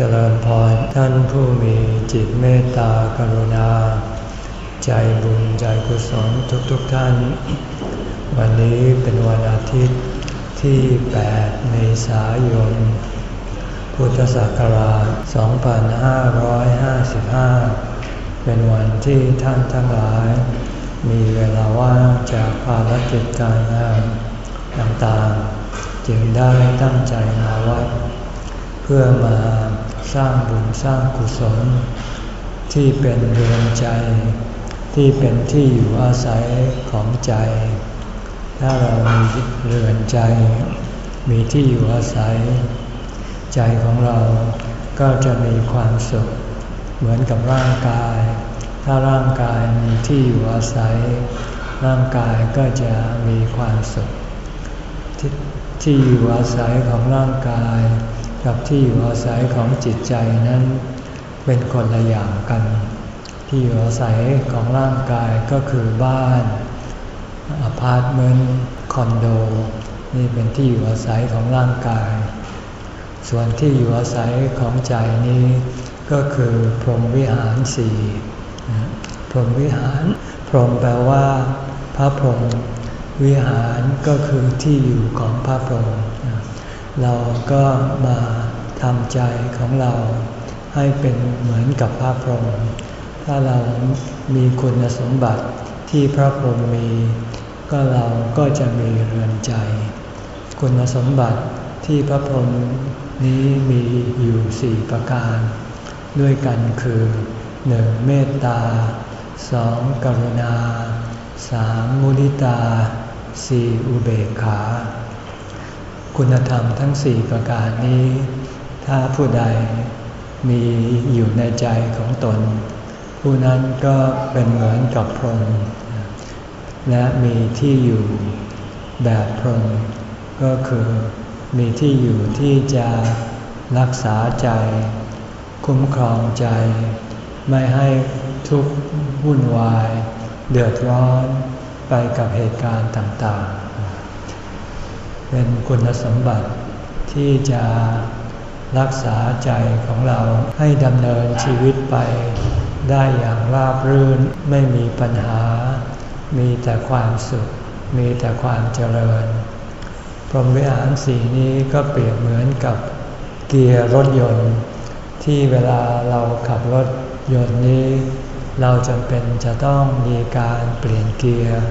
เจริญพรท่านผู้มีจิตเมตตากรุณา ใจบุญใจกุศลทุกๆทท่าน วันนี้เป็นวันอาทิตย์ที่ 8 เมษายน พุทธศักราช 2555 เป็นวันที่ท่านทั้งหลาย มีเวลาว่างจากภารกิจการงานต่างๆ จึงได้ตั้งใจมาวัดเพื่อมา สร้างบุญสร้างกุศล ที่เป็นเรือนใจ ที่เป็นที่อยู่อาศัยของใจ ถ้าเรามีเรือนใจ มีที่อยู่อาศัย ใจของเราก็จะมีความสุข เหมือนกับร่างกาย ถ้าร่างกายมีที่อยู่อาศัย ร่างกายก็จะมีความสุขทที่อยู่อาศัยของร่างกาย กับที่อยู่อาศัยของจิตใจนั้น เป็นคนละอย่างกัน ที่อยู่อาศัยของร่างกายก็คือบ้านอพาร์ตเมนต์คอนโดนี่เป็นที่อยู่อาศัยของร่างกาย ส่วนที่อยู่อาศัยของใจนี้ ก็คือพรหมวิหารสี่พรหมวิหาร พรหมแปลว่า พระพรหมวิหารก็คือที่อยู่ของพระพรหมเราก็มา ทำใจของเราให้เป็นเหมือนกับพระพรหมถ้าเรามีคุณสมบัติที่พระพรหมมี ก็เราก็จะมีเรือนใจ คุณสมบัติที่พระพรหมนี้มีอยู่สี่ประการ ด้วยกันคือหนึ่งเมตตาสองกรุณาสามมุนิตาสี่อุเบกขา คุณธรรมทั้งสี่ประการนี้ ถ้าผู้ใดมีอยู่ในใจของตน ผู้นั้นก็เป็นเหมือนกับพรหมและมีที่อยู่แบบพรหมก็คือมีที่อยู่ที่จะรักษาใจ คุ้มครองใจ ไม่ให้ทุกข์วุ่นวาย เดือดร้อนไปกับเหตุการณ์ต่างๆ เป็นคุณสมบัติที่จะ รักษาใจของเราให้ดำเนินชีวิตไป ได้อย่างราบรื่นไม่มีปัญหา มีแต่ความสุข มีแต่ความเจริญ พรหมวิหารสีนี้ก็เปรียบเหมือนกับเกียร์รถยนต์ ที่เวลาเราขับรถยนต์นี้ เราจำเป็นจะต้องมีการเปลี่ยนเกียร์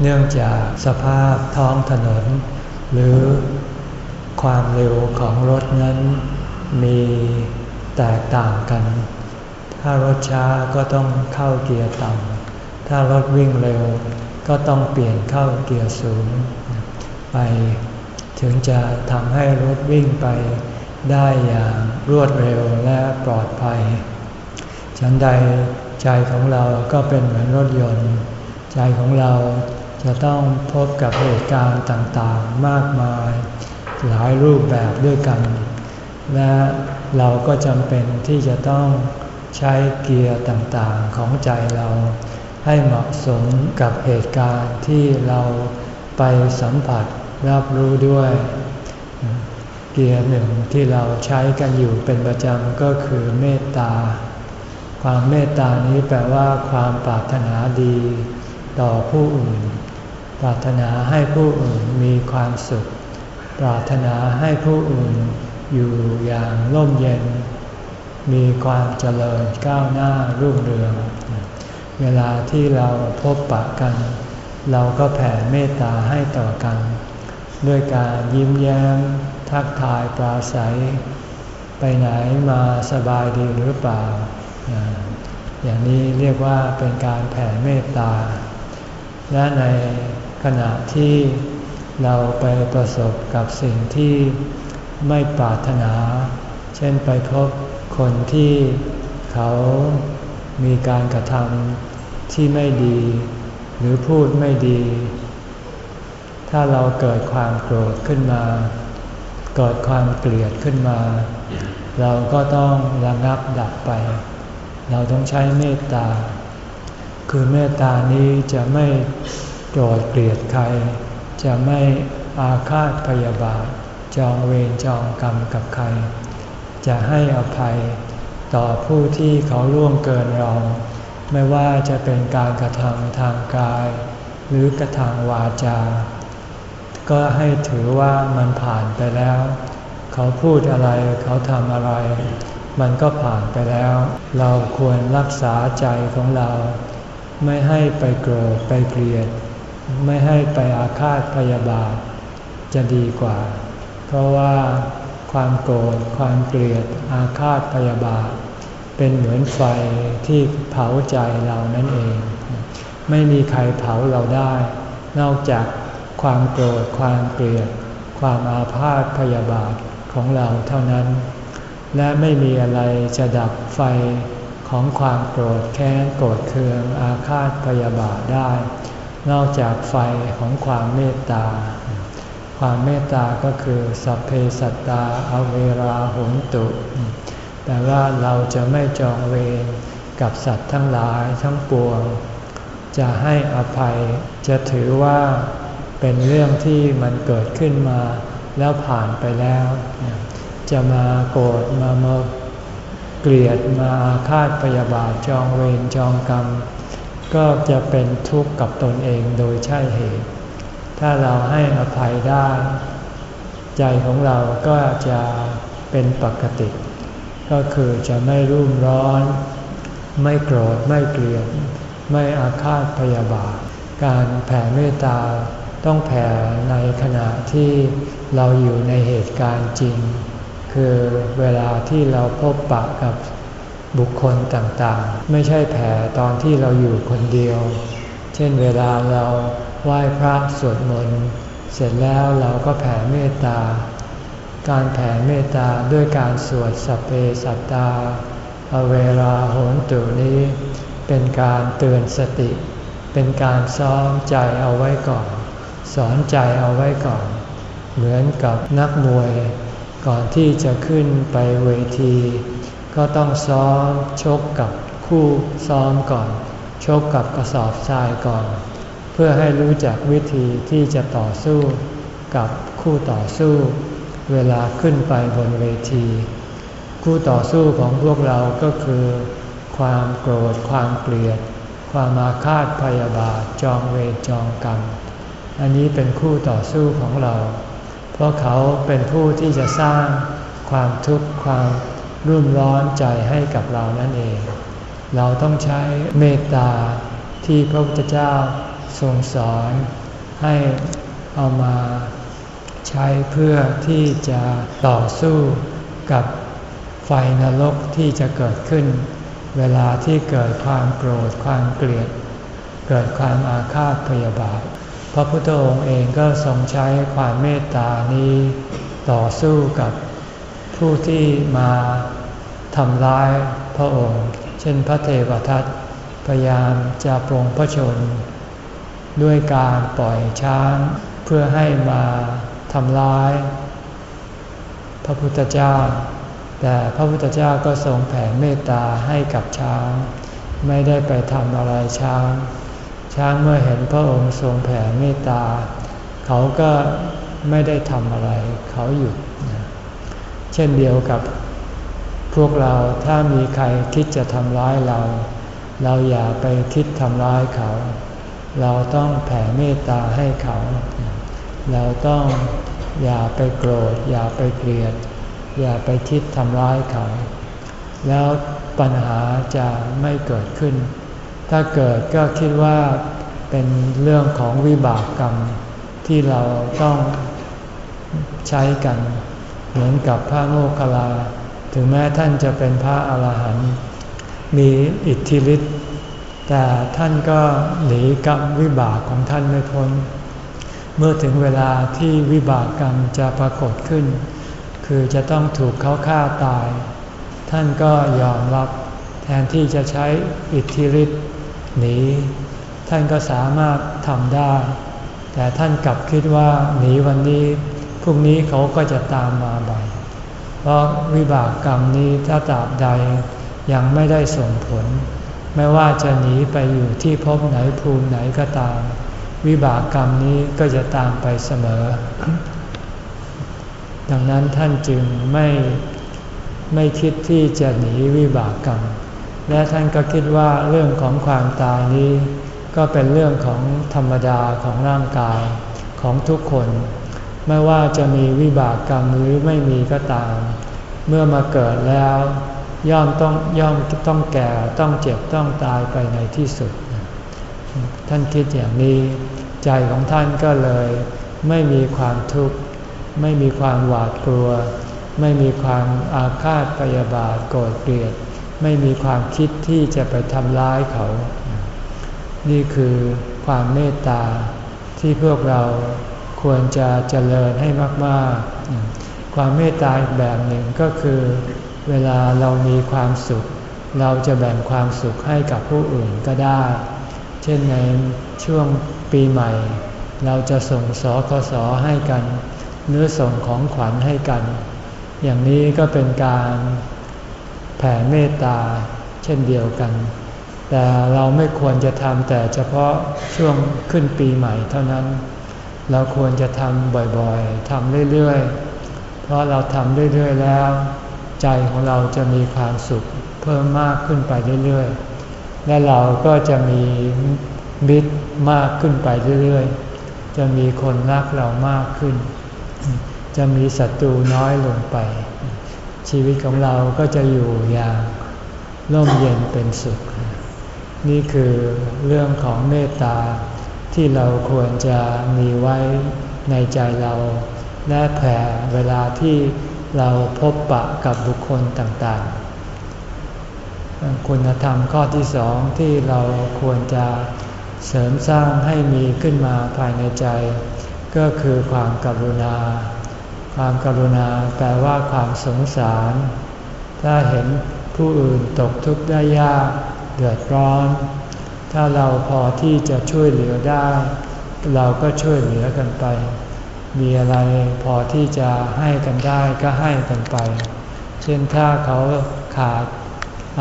เนื่องจากสภาพท้องถนน หรือ ความเร็วของรถนั้นมีแตกต่างกัน ถ้ารถช้าก็ต้องเข้าเกียร์ต่ำ ถ้ารถวิ่งเร็วก็ต้องเปลี่ยนเข้าเกียร์สูง ไปถึงจะทำให้รถวิ่งไปได้อย่างรวดเร็วและปลอดภัย ฉันใดใจของเราก็เป็นเหมือนรถยนต์ ใจของเราจะต้องพบกับเหตุการณ์ต่างๆ มากมาย หลายรูปแบบด้วยกัน และเราก็จำเป็นที่จะต้องใช้เกียร์ต่างๆของใจเรา ให้เหมาะสมกับเหตุการณ์ที่เราไปสัมผัสรับรู้ด้วย เกียร์หนึ่งที่เราใช้กันอยู่เป็นประจำก็คือเมตตา ความเมตตานี้แปลว่าความปรารถนาดีต่อผู้อื่น ปรารถนาให้ผู้อื่นมีความสุข ปรารถนาให้ผู้อื่นอยู่อย่างร่มเย็น มีความเจริญก้าวหน้ารุ่งเรือง เวลาที่เราพบปะกัน เราก็แผ่เมตตาให้ต่อกัน ด้วยการยิ้มแย้ม ทักทายปราศัย ไปไหนมาสบายดีหรือเปล่า อย่างนี้เรียกว่าเป็นการแผ่เมตตา และในขณะที่ เราไปประสบกับสิ่งที่ไม่ปรารถนา เช่นไปพบคนที่เขามีการกระทำที่ไม่ดี หรือพูดไม่ดี ถ้าเราเกิดความโกรธขึ้นมา เกิดความเกลียดขึ้นมา เราก็ต้องระงับดับไป เราต้องใช้เมตตา คือเมตตานี้จะไม่โกรธเกลียดใคร จะไม่อาฆาตพยาบาท จองเวรจองกรรมกับใคร จะให้อภัยต่อผู้ที่เขาล่วงเกินเรา ไม่ว่าจะเป็นการกระทำทางกาย หรือกระทำวาจา ก็ให้ถือว่ามันผ่านไปแล้ว เขาพูดอะไรเขาทำอะไร มันก็ผ่านไปแล้ว เราควรรักษาใจของเรา ไม่ให้ไปโกรธไปเกลียด ไม่ให้ไปอาฆาตพยาบาท จะดีกว่า เพราะว่าความโกรธความเกลียดอาฆาตพยาบาท เป็นเหมือนไฟที่เผาใจเรานั่นเอง ไม่มีใครเผาเราได้ นอกจากความโกรธความเกลียด ความอาฆาตพยาบาทของเราเท่านั้น และไม่มีอะไรจะดับไฟของความโกรธแค้นโกรธเคืองอาฆาตพยาบาทได้ นอกจากไฟของความเมตตา ความเมตตาก็คือสัพเพสัตตาอเวราหุนตุ แต่ว่าเราจะไม่จองเวรกับสัตว์ทั้งหลายทั้งปวง จะให้อภัยจะถือว่าเป็นเรื่องที่มันเกิดขึ้นมาแล้วผ่านไปแล้ว จะมาโกรธมาเมเกลียดมาอาฆาตพยาบาทจองเวรจองกรรม ก็จะเป็นทุกข์กับตนเองโดยใช่เหตุ ถ้าเราให้อภัยได้ ใจของเราก็จะเป็นปกติ ก็คือจะไม่รุ่มร้อน ไม่โกรธไม่เกลียด ไม่อาฆาตพยาบาท การแผ่เมตตาต้องแผ่ในขณะที่เราอยู่ในเหตุการณ์จริง คือเวลาที่เราพบปะกับ บุคคลต่างๆ ไม่ใช่แผ่ตอนที่เราอยู่คนเดียว เช่นเวลาเราไหว้พระสวดมนต์เสร็จแล้วเราก็แผ่เมตตา การแผ่เมตตาด้วยการสวดสัพเพสัตตา อเวลาโหนตุนี้ เป็นการเตือนสติ เป็นการซ้อมใจเอาไว้ก่อน สอนใจเอาไว้ก่อน เหมือนกับนักมวย ก่อนที่จะขึ้นไปเวที ก็ต้องซ้อมชกกับคู่ซ้อมก่อน ชกกับกระสอบทรายก่อน เพื่อให้รู้จักวิธีที่จะต่อสู้กับคู่ต่อสู้ เวลาขึ้นไปบนเวที คู่ต่อสู้ของพวกเราก็คือ ความโกรธความเกลียด ความอาฆาตพยาบาทจองเวรจองกรรมอันนี้เป็นคู่ต่อสู้ของเรา เพราะเขาเป็นผู้ที่จะสร้างความทุกข์ความ รุ่มร้อนใจให้กับเรานั่นเอง เราต้องใช้เมตตาที่พระพุทธเจ้าทรงสอนให้เอามาใช้เพื่อที่จะต่อสู้กับไฟนรกที่จะเกิดขึ้น เวลาที่เกิดความโกรธความเกลียด เกิดความอาฆาตพยาบาท พระพุทธองค์เองก็ทรงใช้ความเมตตานี้ต่อสู้กับ ผู้ที่มาทำร้ายพระองค์ เช่นพระเทวทัตพยายามจะปรงพระชน ด้วยการปล่อยช้างเพื่อให้มาทำร้าย พระพุทธเจ้า แต่พระพุทธเจ้าก็ทรงแผ่เมตตาให้กับช้าง ไม่ได้ไปทำอะไรช้าง ช้างเมื่อเห็นพระองค์ทรงแผ่เมตตา เขาก็ไม่ได้ทำอะไร เขาหยุด เช่นเดียวกับพวกเราถ้ามีใครคิดจะทำร้ายเรา เราอย่าไปคิดทำร้ายเขา เราต้องแผ่เมตตาให้เขา เราต้องอย่าไปโกรธ อย่าไปเกลียด อย่าไปคิดทำร้ายเขา แล้วปัญหาจะไม่เกิดขึ้น ถ้าเกิดก็คิดว่าเป็นเรื่องของวิบากกรรมที่เราต้องใช้กัน เหมือนกับพระโมคคัลลา ถึงแม้ท่านจะเป็นพระอาหารหันต์มีอิทธิฤทธิ์แต่ท่านก็หนีกับวิบากของท่านไม่พ้น เมื่อถึงเวลาที่วิบากกรรมจะปรากฏขึ้น คือจะต้องถูกเขาฆ่าตาย ท่านก็ยอมรับแทนที่จะใช้อิทธิฤทธิ์หนี ท่านก็สามารถทำได้ แต่ท่านกลับคิดว่าหนีวันนี้ พรุ่งนี้เขาก็จะตามมาบ่อย เพราะวิบากกรรมนี้ถ้าตราบใดยังไม่ได้ส่งผล ไม่ว่าจะหนีไปอยู่ที่พบไหนภูมิไหนก็ตาม วิบากกรรมนี้ก็จะตามไปเสมอ ดังนั้นท่านจึงไม่ไม่คิดที่จะหนีวิบากกรรม และท่านก็คิดว่าเรื่องของความตายนี้ ก็เป็นเรื่องของธรรมดาของร่างกายของทุกคน ไม่ว่าจะมีวิบากกรรมหรือไม่มีก็ตาม เมื่อมาเกิดแล้ว ย่อมต้องย่อมต้องแก่ต้องเจ็บต้องตายไปในที่สุด ท่านคิดอย่างนี้ ใจของท่านก็เลย ไม่มีความทุกข์ไม่มีความหวาดกลัว ไม่มีความอาฆาตพยาบาทโกรธเกลียด ไม่มีความคิดที่จะไปทำร้ายเขา นี่คือความเมตตาที่พวกเรา ควรจะเจริญให้มากๆ ความเมตตาอีกแบบหนึ่งก็คือ เวลาเรามีความสุข เราจะแบ่งความสุขให้กับผู้อื่นก็ได้ เช่นในช่วงปีใหม่ เราจะส่งสอคสอให้กันเนื้อส่งของขวัญให้กัน อย่างนี้ก็เป็นการแผ่เมตตาเช่นเดียวกัน แต่เราไม่ควรจะทำแต่เฉพาะช่วงขึ้นปีใหม่เท่านั้น เราควรจะทำบ่อยๆ ทำเรื่อยๆ เพราะเราทำเรื่อยๆ แล้ว ใจของเราจะมีความสุขเพิ่มมากขึ้นไปเรื่อยๆ และเราก็จะมีมิตรมากขึ้นไปเรื่อยๆ จะมีคนรักเรามากขึ้น จะมีศัตรูน้อยลงไป ชีวิตของเราก็จะอยู่อย่างร่มเย็นเป็นสุข นี่คือเรื่องของเมตตา ที่เราควรจะมีไว้ในใจเรา และแผ่เวลาที่เราพบปะกับบุคคลต่างๆ คุณธรรมข้อที่สองที่เราควรจะเสริมสร้างให้มีขึ้นมาภายในใจ ก็คือความกรุณา ความกรุณาแปลว่าความสงสาร ถ้าเห็นผู้อื่นตกทุกข์ได้ยาก เดือดร้อน ถ้าเราพอที่จะช่วยเหลือได้ เราก็ช่วยเหลือกันไป มีอะไรพอที่จะให้กันได้ก็ให้กันไป เช่นถ้าเขาขาด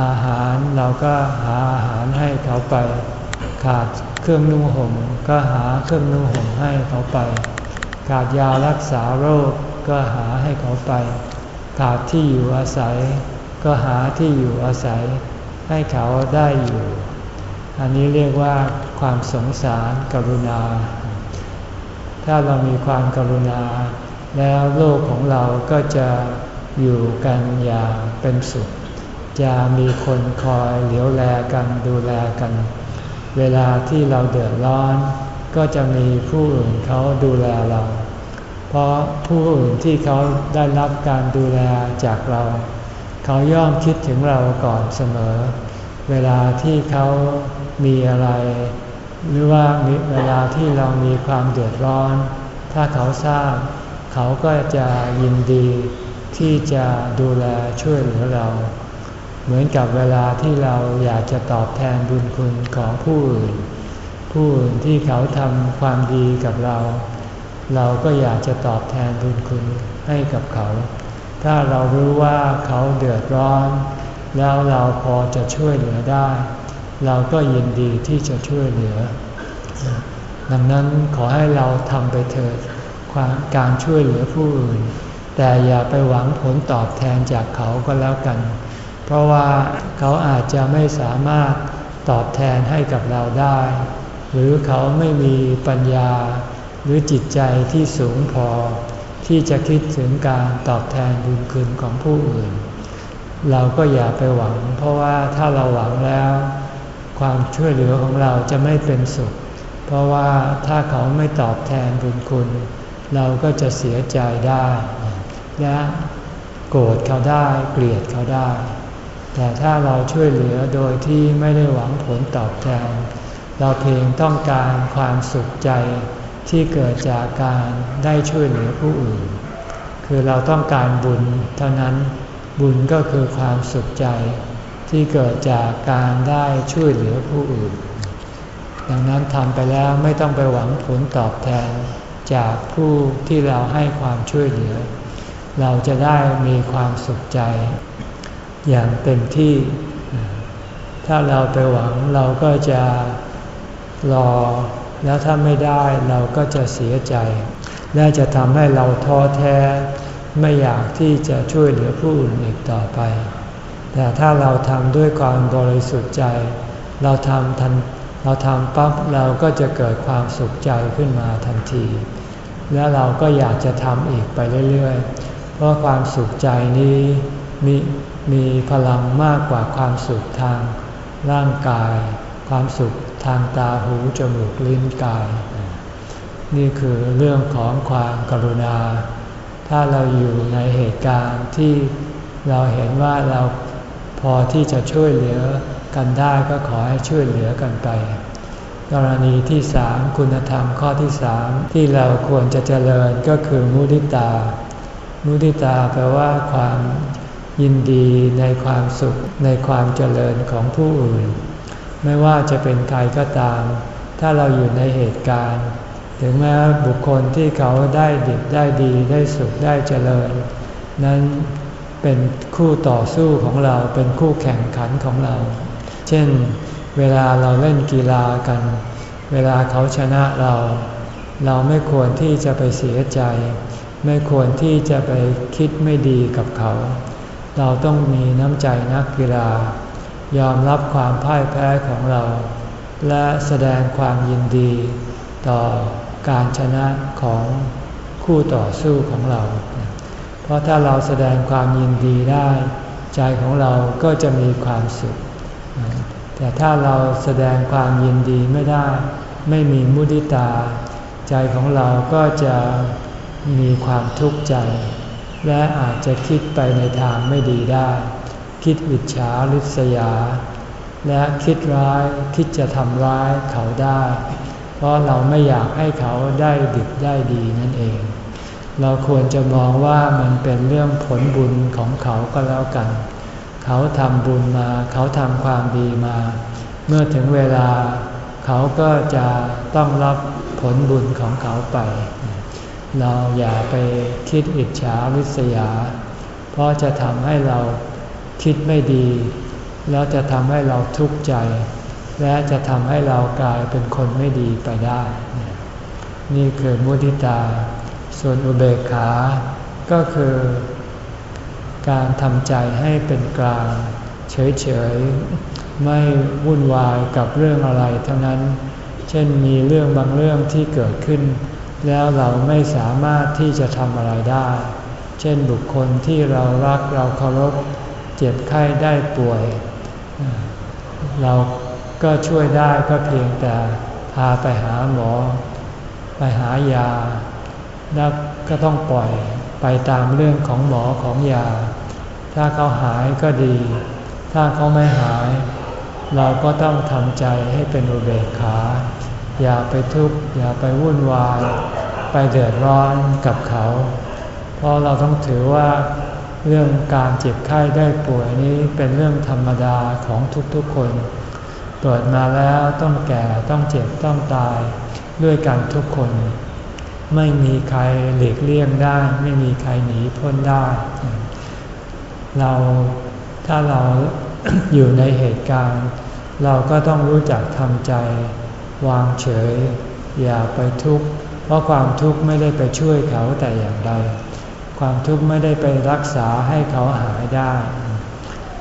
อาหารเราก็หาอาหารให้เขาไป ขาดเครื่องนุ่งห่มก็หาเครื่องนุ่งห่มให้เขาไป ขาดยารักษาโรคก็หาให้เขาไป ขาดที่อยู่อาศัย ก็หาที่อยู่อาศัย ให้เขาได้อยู่ อันนี้เรียกว่าความสงสารกรุณา ถ้าเรามีความกรุณา แล้วโลกของเราก็จะอยู่กันอย่างเป็นสุข จะมีคนคอยเหลียวแลกันดูแลกัน เวลาที่เราเดือดร้อน ก็จะมีผู้อื่นเขาดูแลเรา เพราะผู้อื่นที่เขาได้รับการดูแลจากเรา เขาย่อมคิดถึงเราก่อนเสมอ เวลาที่เขา มีอะไร หรือว่าเวลาที่เรามีความเดือดร้อน ถ้าเขาทราบ เขาก็จะยินดีที่จะดูแลช่วยเหลือเรา เหมือนกับเวลาที่เราอยากจะตอบแทนบุญคุณของผู้อื่น ผู้อื่นที่เขาทำความดีกับเรา เราก็อยากจะตอบแทนบุญคุณให้กับเขา ถ้าเรารู้ว่าเขาเดือดร้อน แล้วเราพอจะช่วยเหลือได้ เราก็ยินดีที่จะช่วยเหลือ ดังนั้นขอให้เราทำไปเถิดการช่วยเหลือผู้อื่น แต่อย่าไปหวังผลตอบแทนจากเขาก็แล้วกัน เพราะว่าเขาอาจจะไม่สามารถตอบแทนให้กับเราได้ หรือเขาไม่มีปัญญา หรือจิตใจที่สูงพอ ที่จะคิดถึงการตอบแทนบุญคุณของผู้อื่น เราก็อย่าไปหวัง เพราะว่าถ้าเราหวังแล้ว ความช่วยเหลือของเราจะไม่เป็นสุข เพราะว่าถ้าเขาไม่ตอบแทนบุญคุณ เราก็จะเสียใจได้ และโกรธเขาได้เกลียดเขาได้ แต่ถ้าเราช่วยเหลือโดยที่ไม่ได้หวังผลตอบแทน เราเพียงต้องการความสุขใจที่เกิดจากการได้ช่วยเหลือผู้อื่น คือเราต้องการบุญเท่านั้นบุญก็คือความสุขใจ ที่เกิดจากการได้ช่วยเหลือผู้อื่น ดังนั้นทำไปแล้วไม่ต้องไปหวังผลตอบแทนจากผู้ที่เราให้ความช่วยเหลือ เราจะได้มีความสุขใจ อย่างเต็มที่ ถ้าเราไปหวังเราก็จะรอ แล้วถ้าไม่ได้เราก็จะเสียใจ และจะทำให้เราท้อแท้ ไม่อยากที่จะช่วยเหลือผู้อื่นอีกต่อไป แต่ถ้าเราทำด้วยความบริสุทธิ์ใจ เราทำทันเราทำปั๊บเราก็จะเกิดความสุขใจขึ้นมาทันที และเราก็อยากจะทำอีกไปเรื่อยๆ เพราะความสุขใจนี้มีมีพลังมากกว่าความสุขทางร่างกาย ความสุขทางตาหูจมูกลิ้นกาย นี่คือเรื่องของความกรุณา ถ้าเราอยู่ในเหตุการณ์ที่เราเห็นว่าเรา พอที่จะช่วยเหลือกันได้ก็ขอให้ช่วยเหลือกันไป กรณีที่สามคุณธรรมข้อที่สามที่เราควรจะเจริญก็คือมุทิตา มุทิตาแปลว่าความยินดีในความสุขในความเจริญของผู้อื่น ไม่ว่าจะเป็นใครก็ตาม ถ้าเราอยู่ในเหตุการณ์ ถึงแม้บุคคลที่เขาได้ดิบได้ดีได้สุขได้เจริญ นั้น เป็นคู่ต่อสู้ของเราเป็นคู่แข่งขันของเรา เช่น เวลาเราเล่นกีฬากัน เวลาเขาชนะเรา เราไม่ควรที่จะไปเสียใจ ไม่ควรที่จะไปคิดไม่ดีกับเขา เราต้องมีน้ำใจนักกีฬา ยอมรับความพ่ายแพ้ของเรา และแสดงความยินดี ต่อการชนะของคู่ต่อสู้ของเรา ราะถ้าเราแสดงความยินดีได้ ใจของเราก็จะมีความสุข แต่ถ้าเราแสดงความยินดีไม่ได้ ไม่มีมุติตา ใจของเราก็จะมีความทุกข์ใจ และอาจจะคิดไปในทางไม่ดีได้ คิดอิจฉาริษยา และคิดร้ายคิดจะทำร้ายเขาได้ เพราะเราไม่อยากให้เขาได้ดิบได้ดีนั่นเอง เราควรจะมองว่ามันเป็นเรื่องผลบุญของเขาก็แล้วกัน เขาทำบุญมา เขาทำความดีมา เมื่อถึงเวลา เขาก็จะต้องรับผลบุญของเขาไป เราอย่าไปคิดอิจฉาริษยา เพราะจะทำให้เราคิดไม่ดี แล้วจะทำให้เราทุกข์ใจ และจะทำให้เรากลายเป็นคนไม่ดีไปได้ นี่คือมุทิตา ส่วนอุเบกขา ก็คือการทำใจให้เป็นกลาง เฉยๆ ไม่วุ่นวายกับเรื่องอะไรทั้งนั้น เช่นมีเรื่องบางเรื่องที่เกิดขึ้น แล้วเราไม่สามารถที่จะทำอะไรได้ เช่นบุคคลที่เรารักเราเคารพเจ็บไข้ได้ป่วย เราก็ช่วยได้ก็เพียงแต่พาไปหาหมอ ไปหายา แล้วก็ต้องปล่อยไปตามเรื่องของหมอของยา ถ้าเขาหายก็ดี ถ้าเขาไม่หาย เราก็ต้องทำใจให้เป็นอุเบกขา อย่าไปทุกข์อย่าไปวุ่นวาย ไปเดือดร้อนกับเขา เพราะเราต้องถือว่าเรื่องการเจ็บไข้ได้ป่วยนี้เป็นเรื่องธรรมดาของทุกๆคนเกิดมาแล้วต้องแก่ต้องเจ็บต้องตายด้วยกันทุกคน ไม่มีใครหลีกเลี่ยงได้ ไม่มีใครหนีพ้นได้ เราถ้าเราอยู่ในเหตุการณ์ เราก็ต้องรู้จักทำใจ วางเฉย อย่าไปทุกข์เพราะความทุกข์ไม่ได้ไปช่วยเขาแต่อย่างใดความทุกข์ไม่ได้ไปรักษาให้เขาหายได้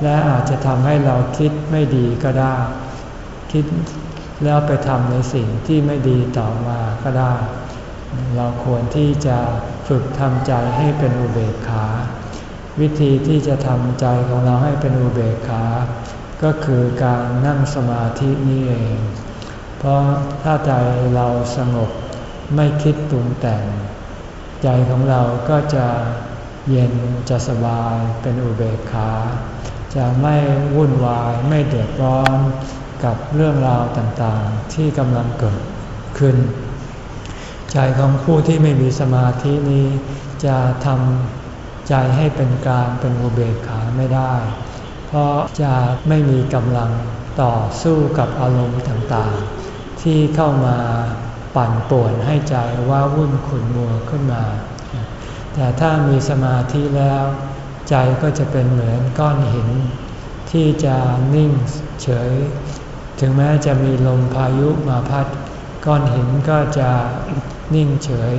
และอาจจะทำให้เราคิดไม่ดีก็ได้ คิดแล้วไปทำในสิ่งที่ไม่ดีต่อมาก็ได้ เราควรที่จะฝึกทำใจให้เป็นอุเบกขา วิธีที่จะทำใจของเราให้เป็นอุเบกขา ก็คือการนั่งสมาธินี่เอง เพราะถ้าใจเราสงบไม่คิดปรุงแต่ง ใจของเราก็จะเย็นจะสบายเป็นอุเบกขา จะไม่วุ่นวายไม่เดือดร้อนกับเรื่องราวต่างๆที่กำลังเกิดขึ้น ใจของผู้ที่ไม่มีสมาธินี้ จะทำใจให้เป็นกลางเป็นอุเบกขาไม่ได้ เพราะจะไม่มีกำลังต่อสู้กับอารมณ์ต่างๆ ที่เข้ามาปั่นป่วนให้ใจว่าวุ่นขุนมัวขึ้นมา แต่ถ้ามีสมาธิแล้ว ใจก็จะเป็นเหมือนก้อนหิน ที่จะนิ่งเฉย ถึงแม้จะมีลมพายุมาพัด ก้อนหินก็จะ นิ่งเฉย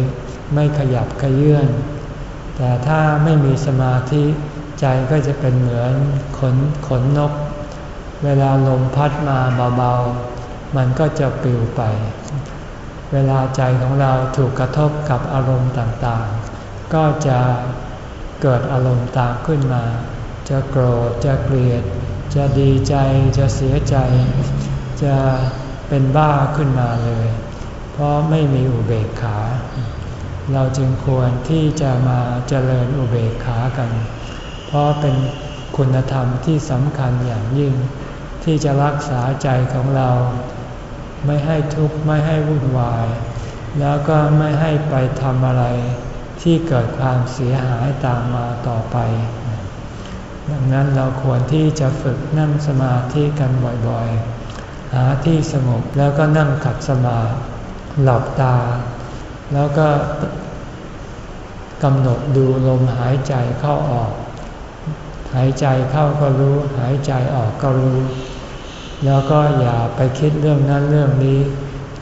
ไม่ขยับขยื่น แต่ถ้าไม่มีสมาธิใจก็จะเป็นเหมือนขนขนนก เวลาลมพัดมาเบาๆ มันก็จะปลิวไป เวลาใจของเราถูกกระทบกับอารมณ์ต่างๆ ก็จะเกิดอารมณ์ตามขึ้นมา จะโกรธ จะเกลียด จะดีใจ จะเสียใจ จะเป็นบ้าขึ้นมาเลย ราะไม่มีอุเบกขา เราจึงควรที่จะมาเจริญอุเบกขากัน เพราะเป็นคุณธรรมที่สำคัญอย่างยิ่ง ที่จะรักษาใจของเรา ไม่ให้ทุกข์ไม่ให้วุ่นวาย แล้วก็ไม่ให้ไปทำอะไรที่เกิดความเสียหายตามมาต่อไป ดังนั้นเราควรที่จะฝึกนั่งสมาธิกันบ่อยๆ หาที่สงบแล้วก็นั่งขัดสมาธิ หลับตา แล้วก็กำหนดดูลมหายใจเข้าออก หายใจเข้าก็รู้ หายใจออกก็รู้ แล้วก็อย่าไปคิดเรื่องนั้นเรื่องนี้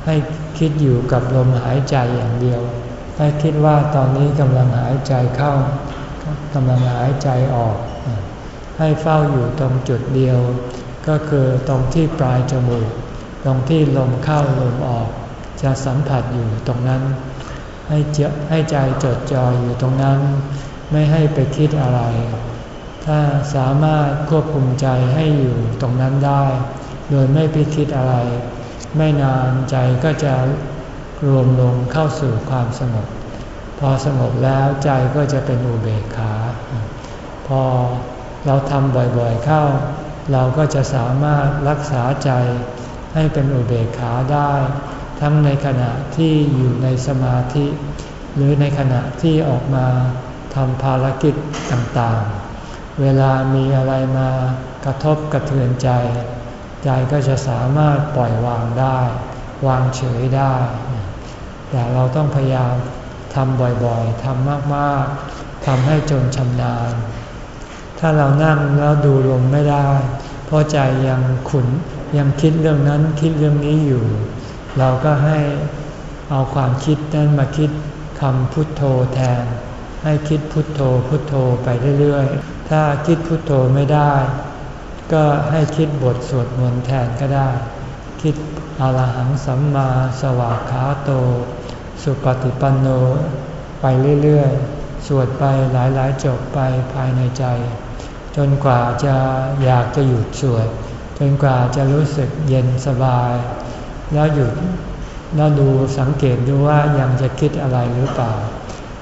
ให้คิดอยู่กับลมหายใจอย่างเดียว ให้คิดว่าตอนนี้กำลังหายใจเข้ากำลังหายใจออก ให้เฝ้าอยู่ตรงจุดเดียว ก็คือตรงที่ปลายจมูก ตรงที่ลมเข้าลมออก จะสัมผัสอยู่ตรงนั้น ให้เจให้ใจจดจ่ออยู่ตรงนั้น ไม่ให้ไปคิดอะไร ถ้าสามารถควบคุมใจให้อยู่ตรงนั้นได้ โดยไม่ไปคิดอะไร ไม่นานใจก็จะรวมลงเข้าสู่ความสงบพอสงบแล้วใจก็จะเป็นอุเบกขา พอเราทำบ่อยๆเข้า เราก็จะสามารถรักษาใจให้เป็นอุเบกขาได้ ทั้งในขณะที่อยู่ในสมาธิ หรือในขณะที่ออกมาทำภารกิจต่างๆ เวลามีอะไรมากระทบกระเทือนใจ ใจก็จะสามารถปล่อยวางได้ วางเฉยได้ แต่เราต้องพยายามทำบ่อยๆทำมากๆทำให้จนชำนาญ ถ้าเรานั่งแล้วดูลมไม่ได้ เพราะใจยังขุนยังคิดเรื่องนั้นคิดเรื่องนี้อยู่ เราก็ให้เอาความคิดนั้นมาคิดคำพุทโธแทน ให้คิดพุทโธพุทโธไปเรื่อยๆ ถ้าคิดพุทโธไม่ได้ ก็ให้คิดบทสวดมนต์แทนก็ได้ คิดอรหังสัมมาสวากขาโต สุปฏิปันโน ไปเรื่อยๆ สวดไปหลายๆจบไปภายในใจ จนกว่าจะอยากจะหยุดสวด จนกว่าจะรู้สึกเย็นสบาย แล้วหยุดแล้วดูสังเกตดูว่ายังจะคิดอะไรหรือเปล่า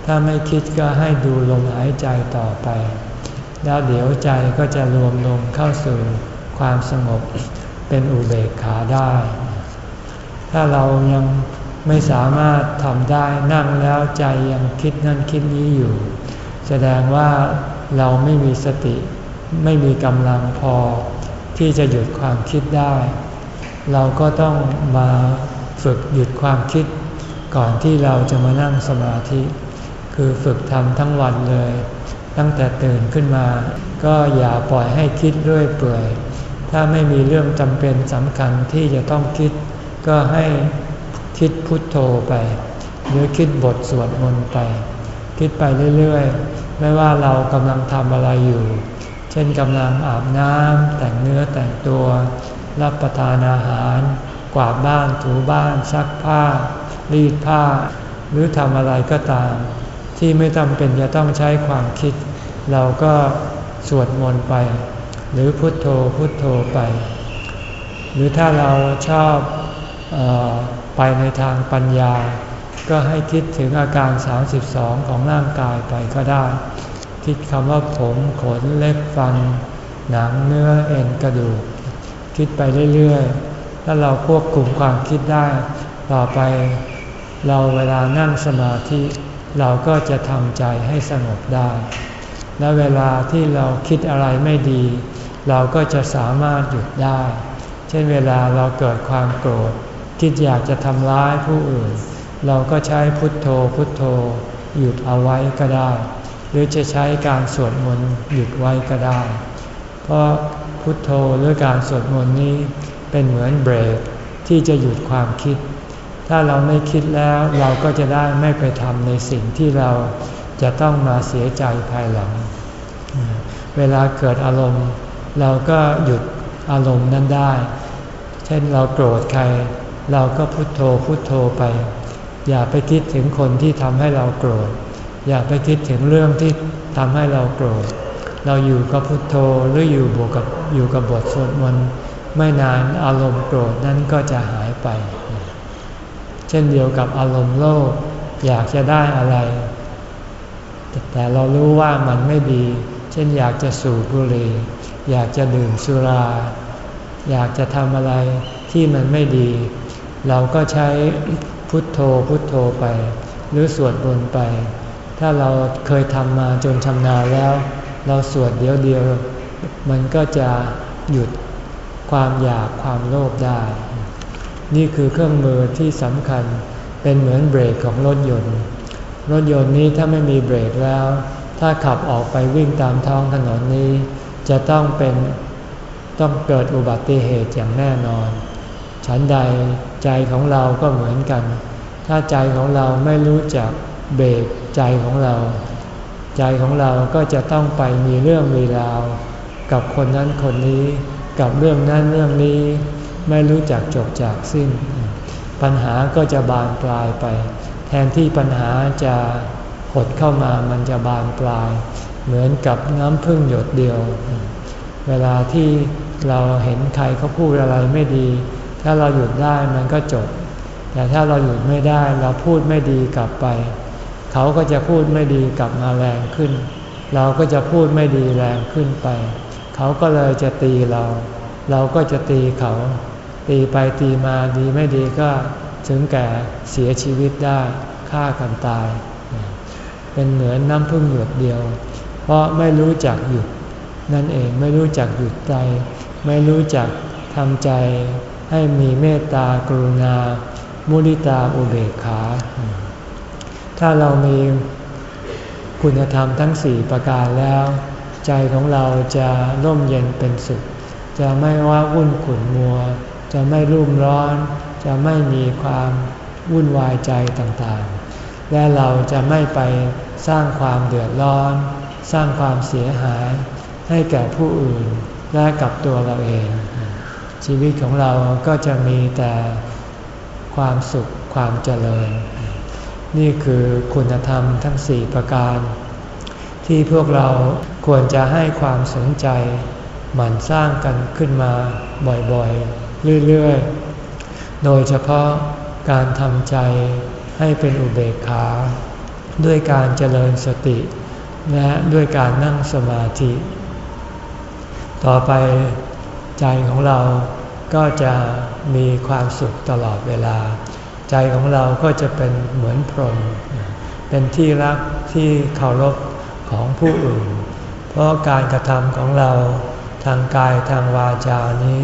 ถ้าไม่คิดก็ให้ดูลมหายใจต่อไป แล้วเดี๋ยวใจก็จะรวมลงเข้าสู่ความสงบเป็นอุเบกขาได้ ถ้าเรายังไม่สามารถทำได้นั่งแล้วใจยังคิดนั่นคิดนี้อยู่ แสดงว่าเราไม่มีสติ ไม่มีกำลังพอที่จะหยุดความคิดได้ เราก็ต้องมาฝึกหยุดความคิด ก่อนที่เราจะมานั่งสมาธิ คือฝึกทำทั้งวันเลย ตั้งแต่ตื่นขึ้นมา ก็อย่าปล่อยให้คิดเรื่อยเปื่อย ถ้าไม่มีเรื่องจำเป็นสำคัญที่จะต้องคิด ก็ให้คิดพุทโธไป หรือคิดบทสวดมนต์ไป คิดไปเรื่อยๆ ไม่ว่าเรากำลังทำอะไรอยู่ เช่นกำลังอาบน้ำแต่งเนื้อแต่งตัว รับประทานอาหาร กวาดบ้านถูบ้าน ซักผ้า รีดผ้า หรือทำอะไรก็ตาม ที่ไม่จำเป็นจะต้องใช้ความคิด เราก็สวดมนต์ไป หรือพุทโธพุทโธไป หรือถ้าเราชอบอไปในทางปัญญา ก็ให้คิดถึงอาการ 32 ของร่างกายไปก็ได้ คิดคำว่าผมขนเล็บฟัน หนังเนื้อเอ็นกระดูก คิดไปเรื่อยๆ ถ้าเราควบคุมความคิดได้ ต่อไป เราเวลานั่งสมาธิ เราก็จะทำใจให้สงบได้ และเวลาที่เราคิดอะไรไม่ดี เราก็จะสามารถหยุดได้ เช่นเวลาเราเกิดความโกรธ คิดอยากจะทำร้ายผู้อื่น เราก็ใช้พุทโธพุทโธ หยุดเอาไว้ก็ได้ หรือจะใช้การสวดมนต์หยุดไว้ก็ได้ เพราะ พุทโธหรือการสวดมนต์นี้เป็นเหมือนเบรกที่จะหยุดความคิด ถ้าเราไม่คิดแล้วเราก็จะได้ไม่ไปทำในสิ่งที่เราจะต้องมาเสียใจภายหลัง เวลาเกิดอารมณ์ เราก็หยุดอารมณ์นั้นได้ เช่นเราโกรธใคร เราก็พุโทโธพุโทโธไป อย่าไปคิดถึงคนที่ทำให้เราโกรธ อย่าไปคิดถึงเรื่องที่ทำให้เราโกรธ เราอยู่กับพุโทโธหรืออยู่บวกกับ อยู่กับบทสวดมนต์ไม่นานอารมณ์โกรธนั้นก็จะหายไป เช่นเดียวกับอารมณ์โลภอยากจะได้อะไร แต่เรารู้ว่ามันไม่ดี เช่นอยากจะสูบบุหรี่อยากจะดื่มสุรา อยากจะทำอะไรที่มันไม่ดี เราก็ใช้พุทโธพุทโธไป หรือสวดบนไป ถ้าเราเคยทำมาจนชำนาญแล้ว เราสวดเดียวเดียว มันก็จะหยุดความอยากความโลภได้ นี่คือเครื่องมือที่สำคัญเป็นเหมือนเบรกของรถยนต์ รถยนต์นี้ถ้าไม่มีเบรกแล้ว ถ้าขับออกไปวิ่งตามท้องถนนนี้ จะต้องเป็นต้องเกิดอุบัติเหตุอย่างแน่นอน ฉันใดใจของเราก็เหมือนกัน ถ้าใจของเราไม่รู้จักเบรกใจของเรา ใจของเราก็จะต้องไปมีเรื่องมีราว กับคนนั้นคนนี้ กับเรื่องนั้นเรื่องนี้ ไม่รู้จักจบจากสิ้น ปัญหาก็จะบานปลายไป แทนที่ปัญหาจะหดเข้ามามันจะบานปลาย เหมือนกับน้ำพึ่งหยดเดียว เวลาที่เราเห็นใครเขาพูดอะไรไม่ดี ถ้าเราหยุดได้มันก็จบ แต่ถ้าเราหยุดไม่ได้เราพูดไม่ดีกลับไป เขาก็จะพูดไม่ดีกลับมาแรงขึ้น เราก็จะพูดไม่ดีแรงขึ้นไป เขาก็เลยจะตีเรา เราก็จะตีเขา ตีไปตีมาดีไม่ดีก็ถึงแก่เสียชีวิตได้ฆ่ากันตาย เป็นเหมือนน้ำพึ่งหยดเดียว เพราะไม่รู้จักหยุด นั่นเองไม่รู้จักหยุดใจ ไม่รู้จักทำใจให้มีเมตตากรุณา มุนิตาอุเบกขา ถ้าเรามีคุณธรรมทั้งสี่ประการแล้ว ใจของเราจะร่มเย็นเป็นสุข จะไม่ว่าวุ่นขุ่นมัว จะไม่รุ่มร้อน จะไม่มีความวุ่นวายใจต่างๆ และเราจะไม่ไปสร้างความเดือดร้อน สร้างความเสียหายให้แก่ผู้อื่นและกับตัวเราเอง ชีวิตของเราก็จะมีแต่ความสุขความเจริญ นี่คือคุณธรรมทั้งสี่ประการ ที่พวกเรา ควรจะให้ความสนใจหมั่นสร้างกันขึ้นมาบ่อยๆ เรื่อยๆ โดยเฉพาะการทำใจให้เป็นอุเบกขา ด้วยการเจริญสติ และด้วยการนั่งสมาธิ ต่อไปใจของเราก็จะมีความสุขตลอดเวลา ใจของเราก็จะเป็นเหมือนพรหมเป็นที่รักที่เคารพของผู้อื่น เพราะการกระทำของเราทางกายทางวาจานี้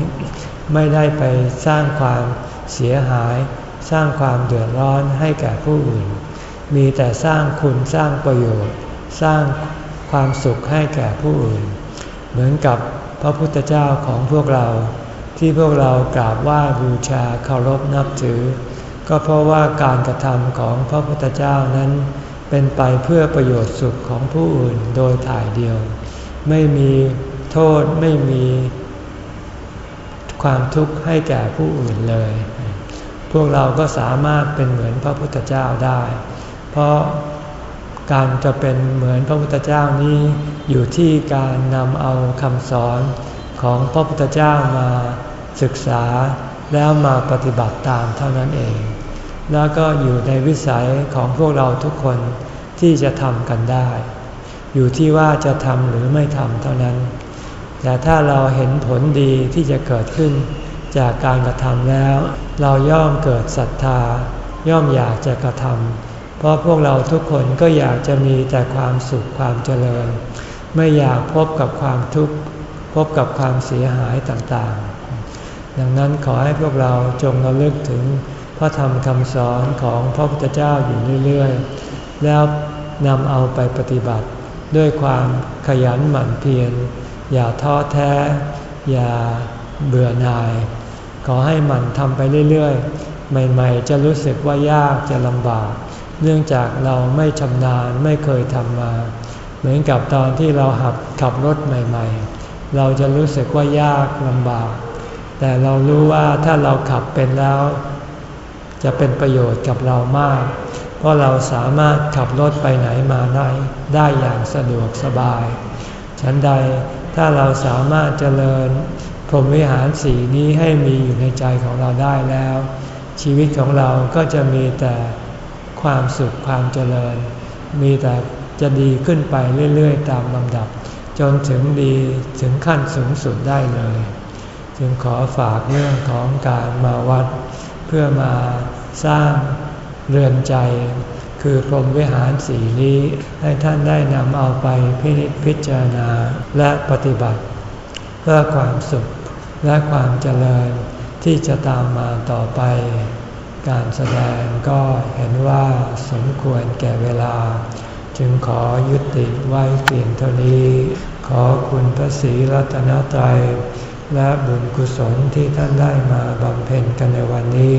ไม่ได้ไปสร้างความเสียหาย สร้างความเดือดร้อนให้แก่ผู้อื่น มีแต่สร้างคุณสร้างประโยชน์ สร้างความสุขให้แก่ผู้อื่น เหมือนกับพระพุทธเจ้าของพวกเราที่พวกเรากราบไหว้บูชาเคารพนับถือ ก็เพราะว่าการกระทำของพระพุทธเจ้านั้น เป็นไปเพื่อประโยชน์สุขของผู้อื่นโดยถ่ายเดียว ไม่มีโทษไม่มีความทุกข์ให้แก่ผู้อื่นเลย พวกเราก็สามารถเป็นเหมือนพระพุทธเจ้าได้ เพราะการจะเป็นเหมือนพระพุทธเจ้านี้อยู่ที่การนำเอาคำสอนของพระพุทธเจ้ามาศึกษาแล้วมาปฏิบัติตามเท่านั้นเอง แล้วก็อยู่ในวิสัยของพวกเราทุกคนที่จะทำกันได้ อยู่ที่ว่าจะทำหรือไม่ทำเท่านั้น แต่ถ้าเราเห็นผลดีที่จะเกิดขึ้น จากการกระทำแล้ว เราย่อมเกิดศรัทธา ย่อมอยากจะกระทำเพราะพวกเราทุกคนก็อยากจะมีแต่ความสุขความเจริญ ไม่อยากพบกับความทุกข์พบกับความเสียหายต่างๆ ดังนั้นขอให้พวกเราจงระลึกถึงพระธรรมคำสอนของพระพุทธเจ้าอยู่เรื่อยๆ แล้วนำเอาไปปฏิบัติ ด้วยความขยันหมั่นเพียรอย่าท้อแท้ อย่าเบื่อหน่าย ขอให้มันทำไปเรื่อยๆ ใหม่ๆ จะรู้สึกว่ายากจะลำบาก เนื่องจากเราไม่ชำนาญไม่เคยทำมา เหมือนกับตอนที่เราหับขับรถใหม่ๆ เราจะรู้สึกว่ายากลำบาก แต่เรารู้ว่าถ้าเราขับเป็นแล้ว จะเป็นประโยชน์กับเรามาก เพราะเราสามารถขับรถไปไหนมาไหนได้อย่างสะดวกสบาย ฉันใดถ้าเราสามารถเจริญพรหมวิหารสีนี้ให้มีอยู่ในใจของเราได้แล้ว ชีวิตของเราก็จะมีแต่ความสุขความเจริญ มีแต่จะดีขึ้นไปเรื่อยๆ ตามลำดับ จนถึงดีถึงขั้นสูงสุดได้เลย จึงขอฝากเรื่องของการมาวัด เพื่อมาสร้าง เรือนใจ คือพรหมวิหารสีนี้ให้ท่านได้นำเอาไปพินิจพิจารณาและปฏิบัติ เพื่อความสุขและความเจริญที่จะตามมาต่อไป การแสดงก็เห็นว่าสมควรแก่เวลา จึงขอยุติไว้เพียงเท่านี้ ขอคุณพระศรีรัตนตรัยและบุญกุศลที่ท่านได้มาบำเพ็ญกันในวันนี้